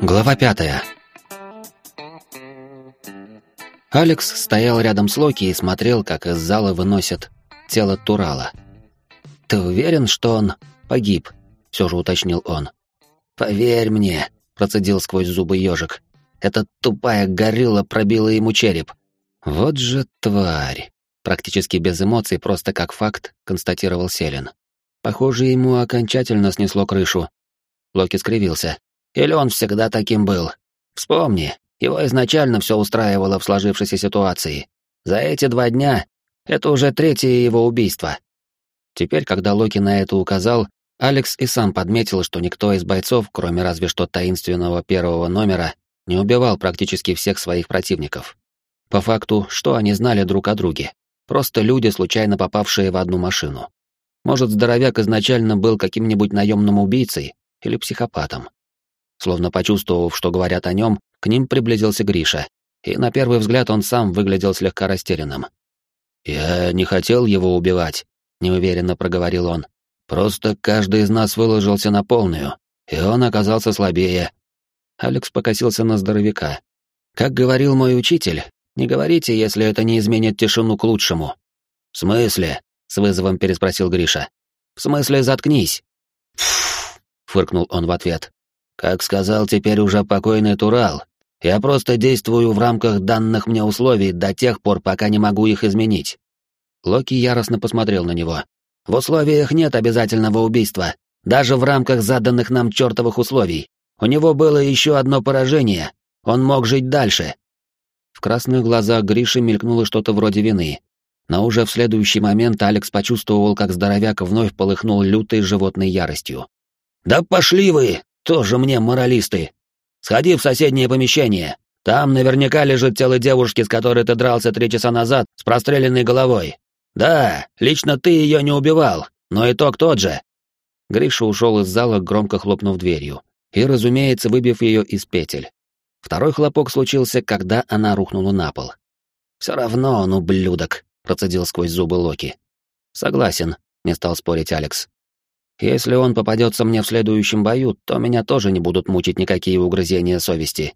Глава пятая. Алекс стоял рядом с Локи и смотрел, как из зала выносят тело Турала. «Ты уверен, что он погиб?» — все же уточнил он. «Поверь мне», — процедил сквозь зубы ежик. «Эта тупая горилла пробила ему череп». «Вот же тварь!» Практически без эмоций, просто как факт, констатировал Селин. Похоже, ему окончательно снесло крышу. Локи скривился. Или он всегда таким был? Вспомни, его изначально все устраивало в сложившейся ситуации. За эти два дня это уже третье его убийство. Теперь, когда Локи на это указал, Алекс и сам подметил, что никто из бойцов, кроме разве что таинственного первого номера, не убивал практически всех своих противников. По факту, что они знали друг о друге? Просто люди, случайно попавшие в одну машину. Может, здоровяк изначально был каким-нибудь наемным убийцей или психопатом. Словно почувствовав, что говорят о нем, к ним приблизился Гриша, и на первый взгляд он сам выглядел слегка растерянным. «Я не хотел его убивать», — неуверенно проговорил он. «Просто каждый из нас выложился на полную, и он оказался слабее». Алекс покосился на здоровяка. «Как говорил мой учитель, не говорите, если это не изменит тишину к лучшему». «В смысле?» — с вызовом переспросил Гриша. «В смысле, заткнись». Фыркнул он в ответ. «Как сказал теперь уже покойный Турал, я просто действую в рамках данных мне условий до тех пор, пока не могу их изменить. Локи яростно посмотрел на него. В условиях нет обязательного убийства, даже в рамках заданных нам чертовых условий. У него было еще одно поражение. Он мог жить дальше. В красных глазах Гриши мелькнуло что-то вроде вины. Но уже в следующий момент Алекс почувствовал, как здоровяк вновь полыхнул лютой животной яростью. «Да пошли вы! Тоже мне моралисты!» Сходи в соседнее помещение. Там наверняка лежит тело девушки, с которой ты дрался три часа назад, с простреленной головой. Да, лично ты ее не убивал, но итог тот же». Гриша ушел из зала, громко хлопнув дверью, и, разумеется, выбив ее из петель. Второй хлопок случился, когда она рухнула на пол. «Все равно он ублюдок», — процедил сквозь зубы Локи. «Согласен», — не стал спорить Алекс. Если он попадется мне в следующем бою, то меня тоже не будут мучить никакие угрызения совести.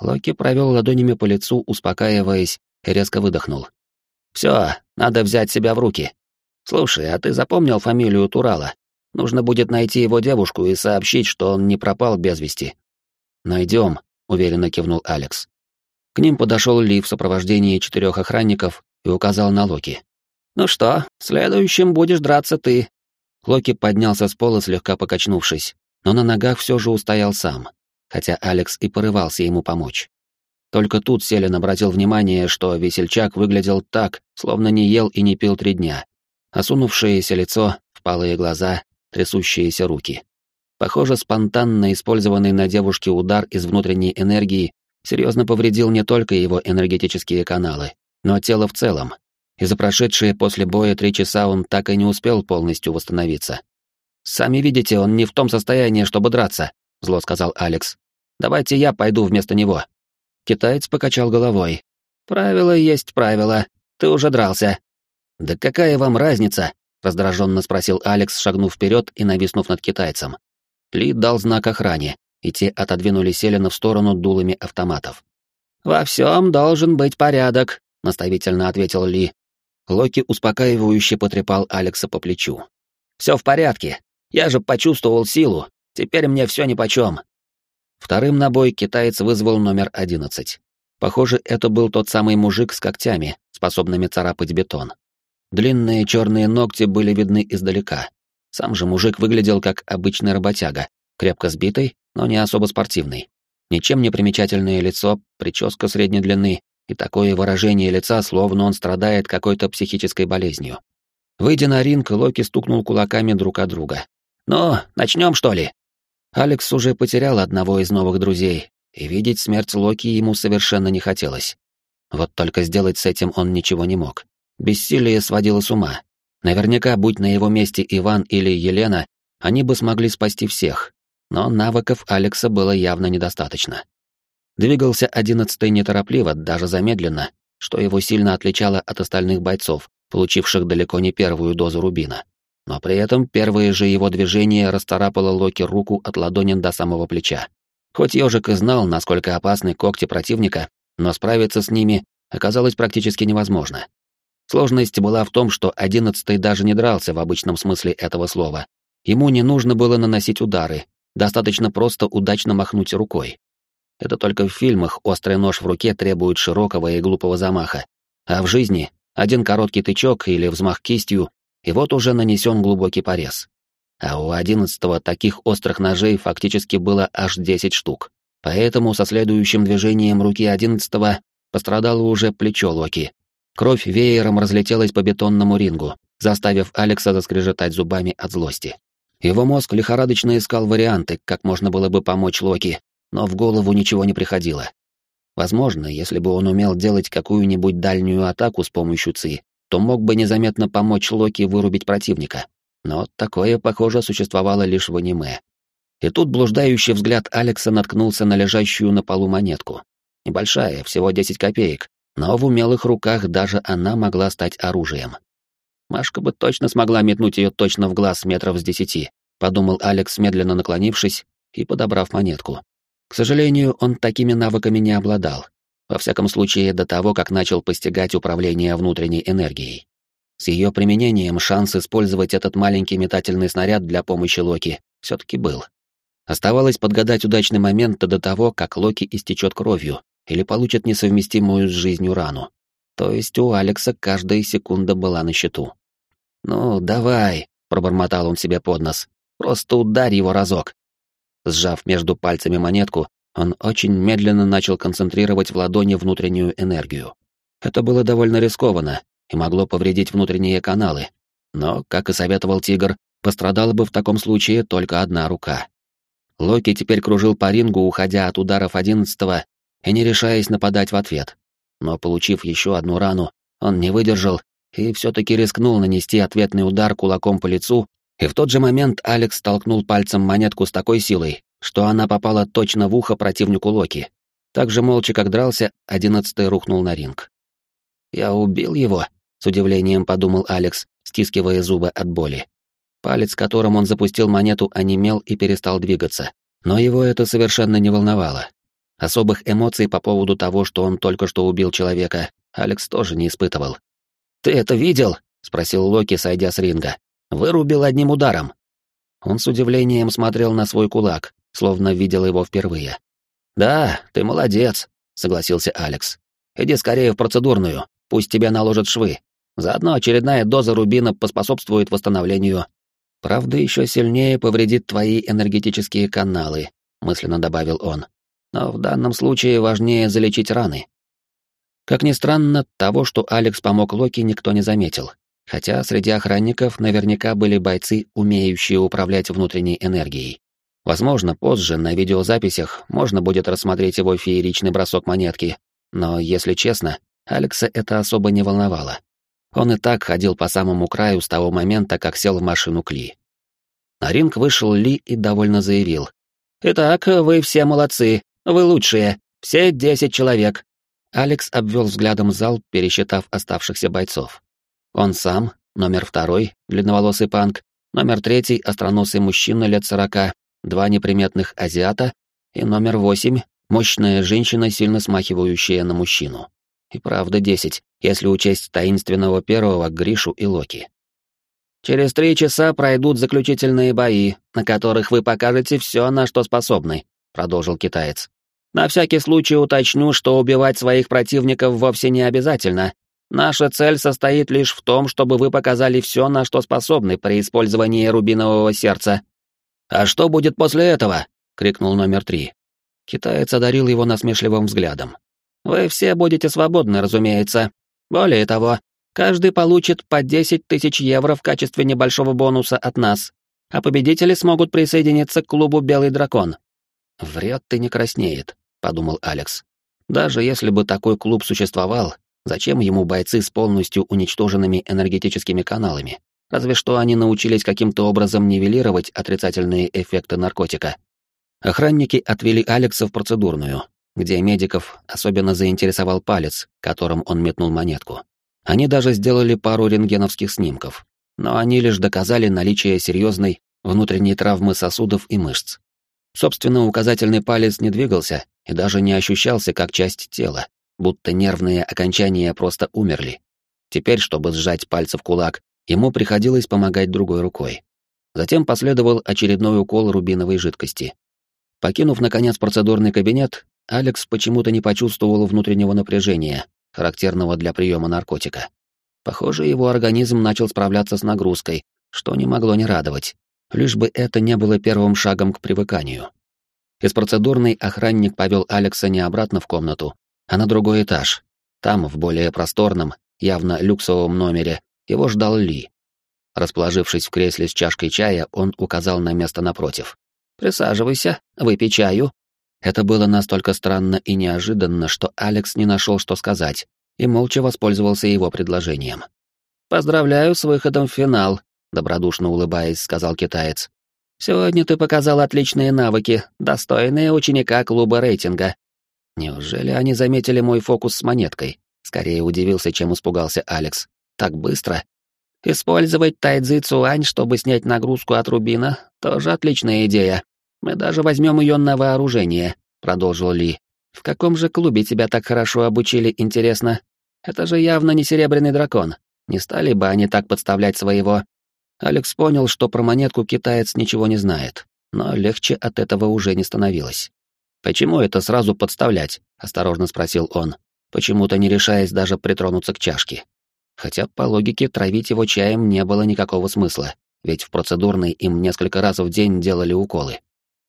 Локи провел ладонями по лицу, успокаиваясь, и резко выдохнул. Все, надо взять себя в руки. Слушай, а ты запомнил фамилию Турала? Нужно будет найти его девушку и сообщить, что он не пропал без вести. Найдем, уверенно кивнул Алекс. К ним подошел Ли в сопровождении четырех охранников и указал на Локи. «Ну что, следующим будешь драться ты, Локи поднялся с пола, слегка покачнувшись, но на ногах все же устоял сам, хотя Алекс и порывался ему помочь. Только тут Селин обратил внимание, что весельчак выглядел так, словно не ел и не пил три дня. Осунувшееся лицо, впалые глаза, трясущиеся руки. Похоже, спонтанно использованный на девушке удар из внутренней энергии серьезно повредил не только его энергетические каналы, но тело в целом, и за прошедшие после боя три часа он так и не успел полностью восстановиться. «Сами видите, он не в том состоянии, чтобы драться», — зло сказал Алекс. «Давайте я пойду вместо него». Китаец покачал головой. «Правило есть правило. Ты уже дрался». «Да какая вам разница?» — раздраженно спросил Алекс, шагнув вперед и нависнув над китайцем. Ли дал знак охране, и те отодвинули Селена в сторону дулами автоматов. «Во всем должен быть порядок», — наставительно ответил Ли, Локи успокаивающе потрепал Алекса по плечу. «Все в порядке. Я же почувствовал силу. Теперь мне все нипочем». Вторым на бой китаец вызвал номер одиннадцать. Похоже, это был тот самый мужик с когтями, способными царапать бетон. Длинные черные ногти были видны издалека. Сам же мужик выглядел как обычный работяга, крепко сбитый, но не особо спортивный. Ничем не примечательное лицо, прическа средней длины, и такое выражение лица, словно он страдает какой-то психической болезнью. Выйдя на ринг, Локи стукнул кулаками друг от друга. «Ну, начнем, что ли?» Алекс уже потерял одного из новых друзей, и видеть смерть Локи ему совершенно не хотелось. Вот только сделать с этим он ничего не мог. Бессилие сводило с ума. Наверняка, будь на его месте Иван или Елена, они бы смогли спасти всех. Но навыков Алекса было явно недостаточно. Двигался одиннадцатый неторопливо, даже замедленно, что его сильно отличало от остальных бойцов, получивших далеко не первую дозу рубина. но при этом первые же его движения расцарапало Локи руку от ладони до самого плеча. Хоть ежик и знал, насколько опасны когти противника, но справиться с ними оказалось практически невозможно. Сложность была в том, что одиннадцатый даже не дрался в обычном смысле этого слова. Ему не нужно было наносить удары, достаточно просто удачно махнуть рукой. Это только в фильмах острый нож в руке требует широкого и глупого замаха, а в жизни один короткий тычок или взмах кистью, и вот уже нанесен глубокий порез. А у одиннадцатого таких острых ножей фактически было аж десять штук. Поэтому со следующим движением руки одиннадцатого пострадало уже плечо Локи. Кровь веером разлетелась по бетонному рингу, заставив Алекса заскрежетать зубами от злости. Его мозг лихорадочно искал варианты, как можно было бы помочь Локи, но в голову ничего не приходило. Возможно, если бы он умел делать какую-нибудь дальнюю атаку с помощью ЦИ, то мог бы незаметно помочь Локи вырубить противника. Но такое, похоже, существовало лишь в аниме. И тут блуждающий взгляд Алекса наткнулся на лежащую на полу монетку. Небольшая, всего 10 копеек, но в умелых руках даже она могла стать оружием. Машка бы точно смогла метнуть ее точно в глаз метров с десяти, подумал Алекс, медленно наклонившись и подобрав монетку. К сожалению, он такими навыками не обладал. Во всяком случае, до того, как начал постигать управление внутренней энергией. С ее применением шанс использовать этот маленький метательный снаряд для помощи Локи все-таки был. Оставалось подгадать удачный момент до того, как Локи истечет кровью или получит несовместимую с жизнью рану. То есть у Алекса каждая секунда была на счету. «Ну, давай», — пробормотал он себе под нос, — «просто ударь его разок». Сжав между пальцами монетку, он очень медленно начал концентрировать в ладони внутреннюю энергию. Это было довольно рискованно и могло повредить внутренние каналы. Но, как и советовал Тигр, пострадала бы в таком случае только одна рука. Локи теперь кружил по рингу, уходя от ударов одиннадцатого и не решаясь нападать в ответ. Но, получив еще одну рану, он не выдержал и все-таки рискнул нанести ответный удар кулаком по лицу, и в тот же момент Алекс толкнул пальцем монетку с такой силой, что она попала точно в ухо противнику Локи. Так же молча, как дрался, одиннадцатый рухнул на ринг. «Я убил его», — с удивлением подумал Алекс, стискивая зубы от боли. Палец, которым он запустил монету, онемел и перестал двигаться. Но его это совершенно не волновало. Особых эмоций по поводу того, что он только что убил человека, Алекс тоже не испытывал. «Ты это видел?» — спросил Локи, сойдя с ринга. «Вырубил одним ударом». Он с удивлением смотрел на свой кулак, словно видел его впервые. «Да, ты молодец», — согласился Алекс. «Иди скорее в процедурную, пусть тебе наложат швы. Заодно очередная доза рубина поспособствует восстановлению. Правда, еще сильнее повредит твои энергетические каналы», — мысленно добавил он. «Но в данном случае важнее залечить раны». Как ни странно, того, что Алекс помог Локи, никто не заметил. Хотя среди охранников наверняка были бойцы, умеющие управлять внутренней энергией. Возможно, позже на видеозаписях можно будет рассмотреть его фееричный бросок монетки, но, если честно, Алекса это особо не волновало. Он и так ходил по самому краю с того момента, как сел в машину Кли. На ринг вышел Ли и довольно заявил. «Итак, вы все молодцы, вы лучшие, все десять человек». Алекс обвел взглядом зал, пересчитав оставшихся бойцов. Он сам, номер второй, длинноволосый панк, номер третий, остроносый мужчина лет сорока, два неприметных азиата и номер восемь — мощная женщина, сильно смахивающая на мужчину. И правда десять, если учесть таинственного первого Гришу и Локи. Через три часа пройдут заключительные бои, на которых вы покажете все, на что способны, продолжил китаец. На всякий случай уточню, что убивать своих противников вовсе не обязательно. Наша цель состоит лишь в том, чтобы вы показали все, на что способны при использовании рубинового сердца. «А что будет после этого?» — крикнул номер три. Китаец одарил его насмешливым взглядом. «Вы все будете свободны, разумеется. Более того, каждый получит по 10 тысяч евро в качестве небольшого бонуса от нас, а победители смогут присоединиться к клубу «Белый дракон». «Врет ты не краснеет», — подумал Алекс. «Даже если бы такой клуб существовал, зачем ему бойцы с полностью уничтоженными энергетическими каналами? Разве что они научились каким-то образом нивелировать отрицательные эффекты наркотика. Охранники отвели Алекса в процедурную, где медиков особенно заинтересовал палец, которым он метнул монетку. Они даже сделали пару рентгеновских снимков. но они лишь доказали наличие серьезной внутренней травмы сосудов и мышц. Собственно, указательный палец не двигался и даже не ощущался как часть тела, будто нервные окончания просто умерли. Теперь, чтобы сжать пальцы в кулак, ему приходилось помогать другой рукой. Затем последовал очередной укол рубиновой жидкости. Покинув, наконец, процедурный кабинет, Алекс почему-то не почувствовал внутреннего напряжения, характерного для приема наркотика. Похоже, его организм начал справляться с нагрузкой, что не могло не радовать, лишь бы это не было первым шагом к привыканию. Из процедурной охранник повел Алекса не обратно в комнату, а на другой этаж. Там, в более просторном, явно люксовом номере, его ждал Ли. Расположившись в кресле с чашкой чая, он указал на место напротив. «Присаживайся, выпей чаю». Это было настолько странно и неожиданно, что Алекс не нашел, что сказать, и молча воспользовался его предложением. «Поздравляю с выходом в финал», — добродушно улыбаясь, сказал китаец. «Сегодня ты показал отличные навыки, достойные ученика клуба рейтинга». Неужели они заметили мой фокус с монеткой? Скорее удивился, чем испугался Алекс. Так быстро? Использовать тайцзи цуань, чтобы снять нагрузку от рубина, тоже отличная идея. Мы даже возьмем ее на вооружение, продолжил Ли. В каком же клубе тебя так хорошо обучили, интересно? Это же явно не серебряный дракон. Не стали бы они так подставлять своего. Алекс понял, что про монетку китаец ничего не знает, но легче от этого уже не становилось. «Почему это сразу подставлять?» — осторожно спросил он, почему-то не решаясь даже притронуться к чашке. Хотя, по логике, травить его чаем не было никакого смысла, ведь в процедурной им несколько раз в день делали уколы.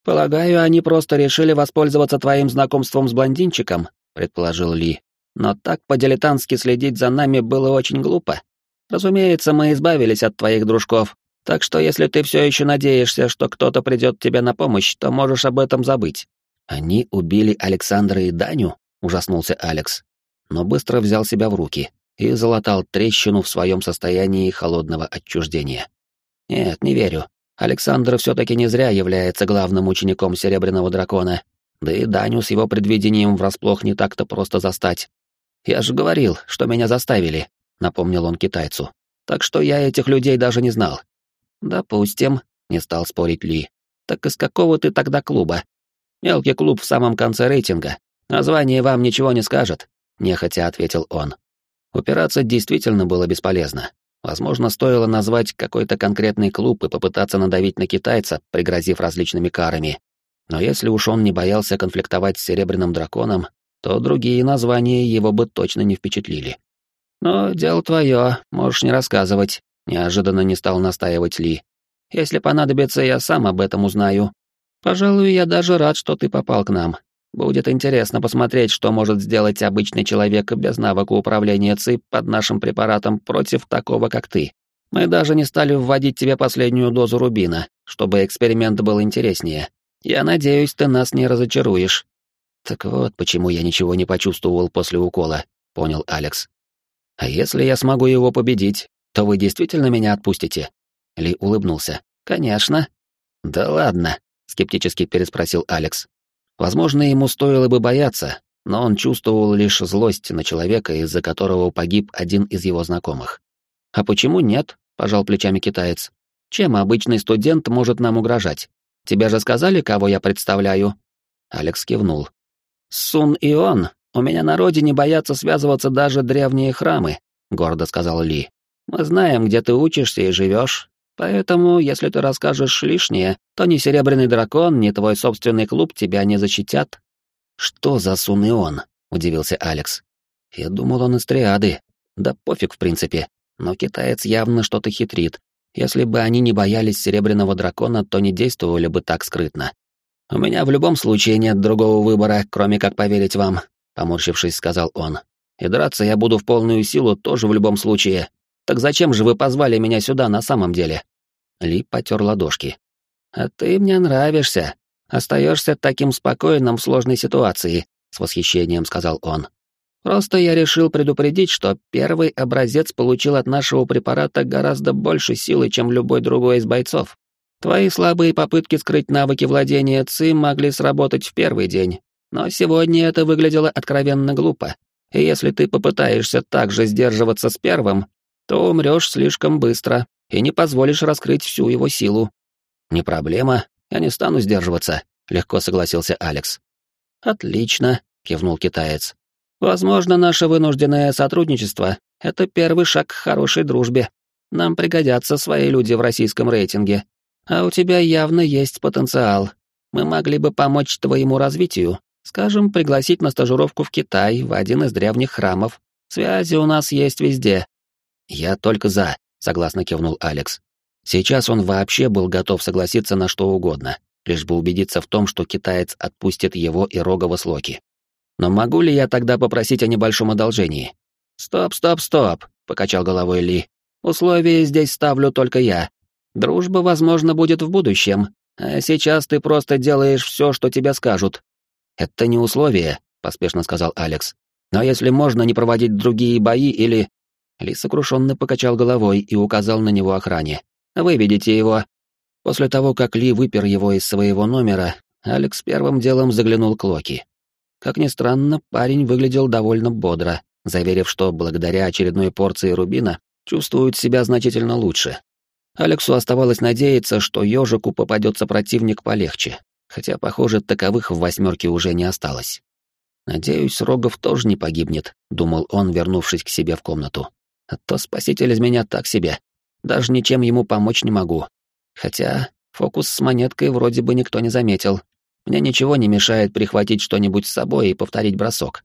«Полагаю, они просто решили воспользоваться твоим знакомством с блондинчиком», — предположил Ли. «Но так по-дилетантски следить за нами было очень глупо. Разумеется, мы избавились от твоих дружков, так что если ты все еще надеешься, что кто-то придет тебе на помощь, то можешь об этом забыть». «Они убили Александра и Даню?» — ужаснулся Алекс. Но быстро взял себя в руки и залатал трещину в своем состоянии холодного отчуждения. Нет, не верю. Александр все-таки не зря является главным учеником Серебряного Дракона, да и Даню с его предвидением врасплох не так-то просто застать. «Я же говорил, что меня заставили», — напомнил он китайцу. «Так что я этих людей даже не знал». «Допустим», — не стал спорить Ли. «Так из какого ты тогда клуба?» «Мелкий клуб в самом конце рейтинга. Название вам ничего не скажет», — нехотя ответил он. Упираться действительно было бесполезно. Возможно, стоило назвать какой-то конкретный клуб и попытаться надавить на китайца, пригрозив различными карами. Но если уж он не боялся конфликтовать с Серебряным Драконом, то другие названия его бы точно не впечатлили. «Но дело твое, можешь не рассказывать», — неожиданно не стал настаивать Ли. «Если понадобится, я сам об этом узнаю. Пожалуй, я даже рад, что ты попал к нам. Будет интересно посмотреть, что может сделать обычный человек без навыка управления ЦИП под нашим препаратом против такого, как ты. Мы даже не стали вводить тебе последнюю дозу рубина, чтобы эксперимент был интереснее. Я надеюсь, ты нас не разочаруешь. Так вот, почему я ничего не почувствовал после укола, понял Алекс. А если я смогу его победить, то вы действительно меня отпустите? Ли улыбнулся. Конечно. Да ладно, скептически переспросил Алекс. Возможно, ему стоило бы бояться, но он чувствовал лишь злость на человека, из-за которого погиб один из его знакомых. «А почему нет?» — пожал плечами китаец. «Чем обычный студент может нам угрожать? Тебе же сказали, кого я представляю?» Алекс кивнул. «Сун и он. У меня на родине боятся связываться даже древние храмы», — гордо сказал Ли. «Мы знаем, где ты учишься и живешь, Поэтому, если ты расскажешь лишнее, то ни Серебряный Дракон, ни твой собственный клуб тебя не защитят». «Что за Сунеон?» — удивился Алекс. «Я думал, он из триады. Да пофиг, в принципе. Но китаец явно что-то хитрит. Если бы они не боялись Серебряного Дракона, то не действовали бы так скрытно. У меня в любом случае нет другого выбора, кроме как поверить вам», — поморщившись, сказал он. «И драться я буду в полную силу тоже в любом случае. Так зачем же вы позвали меня сюда на самом деле? Ли потер ладошки. А ты мне нравишься. Остаешься таким спокойным в сложной ситуации, с восхищением сказал он. Просто я решил предупредить, что первый образец получил от нашего препарата гораздо больше силы, чем любой другой из бойцов. Твои слабые попытки скрыть навыки владения ЦИ могли сработать в первый день, но сегодня это выглядело откровенно глупо. И если ты попытаешься также сдерживаться с первым, то умрешь слишком быстро. и не позволишь раскрыть всю его силу. Не проблема, я не стану сдерживаться, легко согласился Алекс. Отлично, кивнул китаец. Возможно, наше вынужденное сотрудничество — это первый шаг к хорошей дружбе. Нам пригодятся свои люди в российском рейтинге. А у тебя явно есть потенциал. Мы могли бы помочь твоему развитию, скажем, пригласить на стажировку в Китай, в один из древних храмов. Связи у нас есть везде. Я только за, согласно кивнул Алекс. Сейчас он вообще был готов согласиться на что угодно, лишь бы убедиться в том, что китаец отпустит его и Рогова с Локи. Но могу ли я тогда попросить о небольшом одолжении? Стоп, стоп, стоп, покачал головой Ли. Условия здесь ставлю только я. Дружба, возможно, будет в будущем, а сейчас ты просто делаешь все, что тебе скажут. Это не условие, поспешно сказал Алекс. Но если можно не проводить другие бои или... Ли сокрушенно покачал головой и указал на него охране. «Выведите его». После того, как Ли выпер его из своего номера, Алекс первым делом заглянул к Локи. Как ни странно, парень выглядел довольно бодро, заверив, что благодаря очередной порции рубина чувствует себя значительно лучше. Алексу оставалось надеяться, что ежику попадется противник полегче, хотя, похоже, таковых в восьмерке уже не осталось. «Надеюсь, Рогов тоже не погибнет», — думал он, вернувшись к себе в комнату. «А то спаситель из меня так себе. Даже ничем ему помочь не могу. Хотя фокус с монеткой вроде бы никто не заметил. Мне ничего не мешает прихватить что-нибудь с собой и повторить бросок».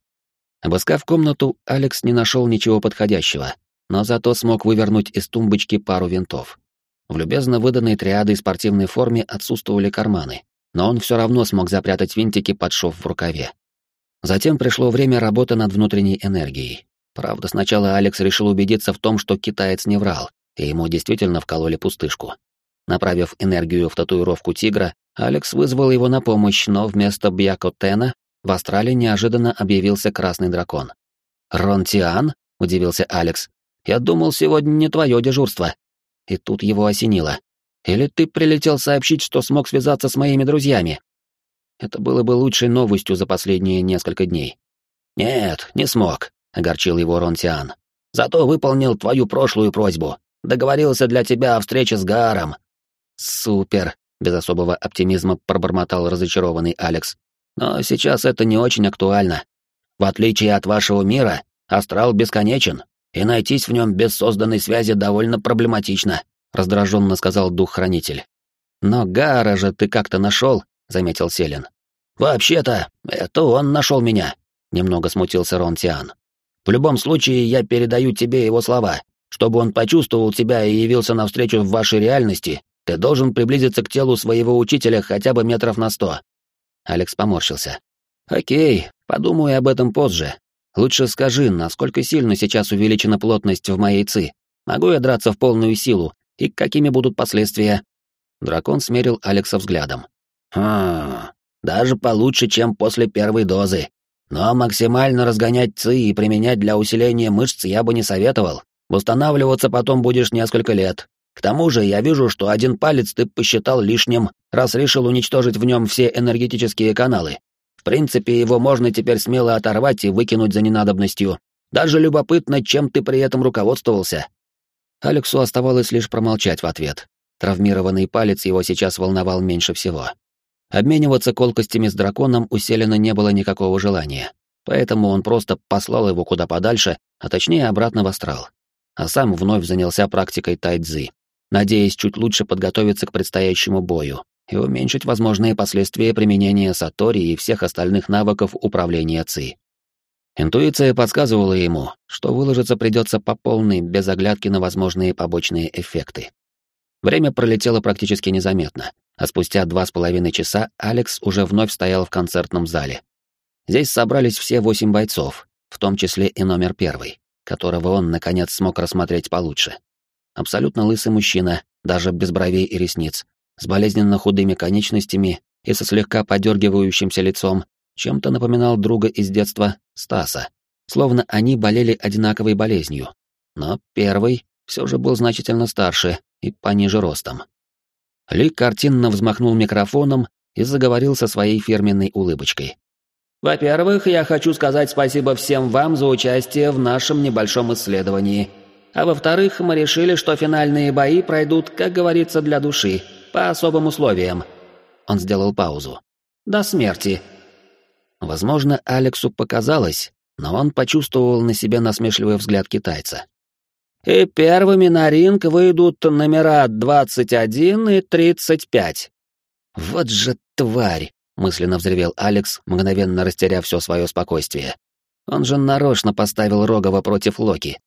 Обыскав комнату, Алекс не нашел ничего подходящего, но зато смог вывернуть из тумбочки пару винтов. В любезно выданной триадой спортивной форме отсутствовали карманы, но он все равно смог запрятать винтики под шов в рукаве. Затем пришло время работы над внутренней энергией. Правда, сначала Алекс решил убедиться в том, что китаец не врал, и ему действительно вкололи пустышку. Направив энергию в татуировку тигра, Алекс вызвал его на помощь, но вместо Бьяко Тена в Австралии неожиданно объявился красный дракон. «Ронтиан?» — удивился Алекс. «Я думал, сегодня не твое дежурство». И тут его осенило. «Или ты прилетел сообщить, что смог связаться с моими друзьями?» Это было бы лучшей новостью за последние несколько дней. «Нет, не смог», — огорчил его Ронтиан. «Зато выполнил твою прошлую просьбу. Договорился для тебя о встрече с Гаром». «Супер», — без особого оптимизма пробормотал разочарованный Алекс. «Но сейчас это не очень актуально. В отличие от вашего мира, астрал бесконечен, и найтись в нем без созданной связи довольно проблематично», — раздраженно сказал дух-хранитель. «Но Гара же ты как-то нашел», — заметил Селин. «Вообще-то, это он нашел меня», — немного смутился Ронтиан. «В любом случае, я передаю тебе его слова. Чтобы он почувствовал тебя и явился навстречу в вашей реальности, ты должен приблизиться к телу своего учителя хотя бы метров на сто». Алекс поморщился. «Окей, подумаю об этом позже. Лучше скажи, насколько сильно сейчас увеличена плотность в моей ци? Могу я драться в полную силу? И какими будут последствия?» Дракон смерил Алекса взглядом. «Хм, даже получше, чем после первой дозы. Но максимально разгонять ЦИ и применять для усиления мышц я бы не советовал. Восстанавливаться потом будешь несколько лет. К тому же я вижу, что один палец ты посчитал лишним, раз решил уничтожить в нем все энергетические каналы. В принципе, его можно теперь смело оторвать и выкинуть за ненадобностью. Даже любопытно, чем ты при этом руководствовался. Алексу оставалось лишь промолчать в ответ. Травмированный палец его сейчас волновал меньше всего. Обмениваться колкостями с драконом у Селена не было никакого желания, поэтому он просто послал его куда подальше, а точнее обратно в астрал. А сам вновь занялся практикой тайцзи, надеясь чуть лучше подготовиться к предстоящему бою и уменьшить возможные последствия применения сатори и всех остальных навыков управления ци. Интуиция подсказывала ему, что выложиться придется по полной, без оглядки на возможные побочные эффекты. Время пролетело практически незаметно, а спустя два с половиной часа Алекс уже вновь стоял в концертном зале. Здесь собрались все восемь бойцов, в том числе и номер первый, которого он, наконец, смог рассмотреть получше. Абсолютно лысый мужчина, даже без бровей и ресниц, с болезненно худыми конечностями и со слегка подергивающимся лицом, чем-то напоминал друга из детства, Стаса, словно они болели одинаковой болезнью. Но первый все же был значительно старше и пониже ростом. Ли картинно взмахнул микрофоном и заговорил со своей фирменной улыбочкой. «Во-первых, я хочу сказать спасибо всем вам за участие в нашем небольшом исследовании. А во-вторых, мы решили, что финальные бои пройдут, как говорится, для души, по особым условиям. Он сделал паузу. До смерти. Возможно, Алексу показалось, но он почувствовал на себе насмешливый взгляд китайца. И первыми на ринг выйдут номера 21 и 35. Вот же тварь, мысленно взревел Алекс, мгновенно растеряв все свое спокойствие. Он же нарочно поставил Рогова против Локи.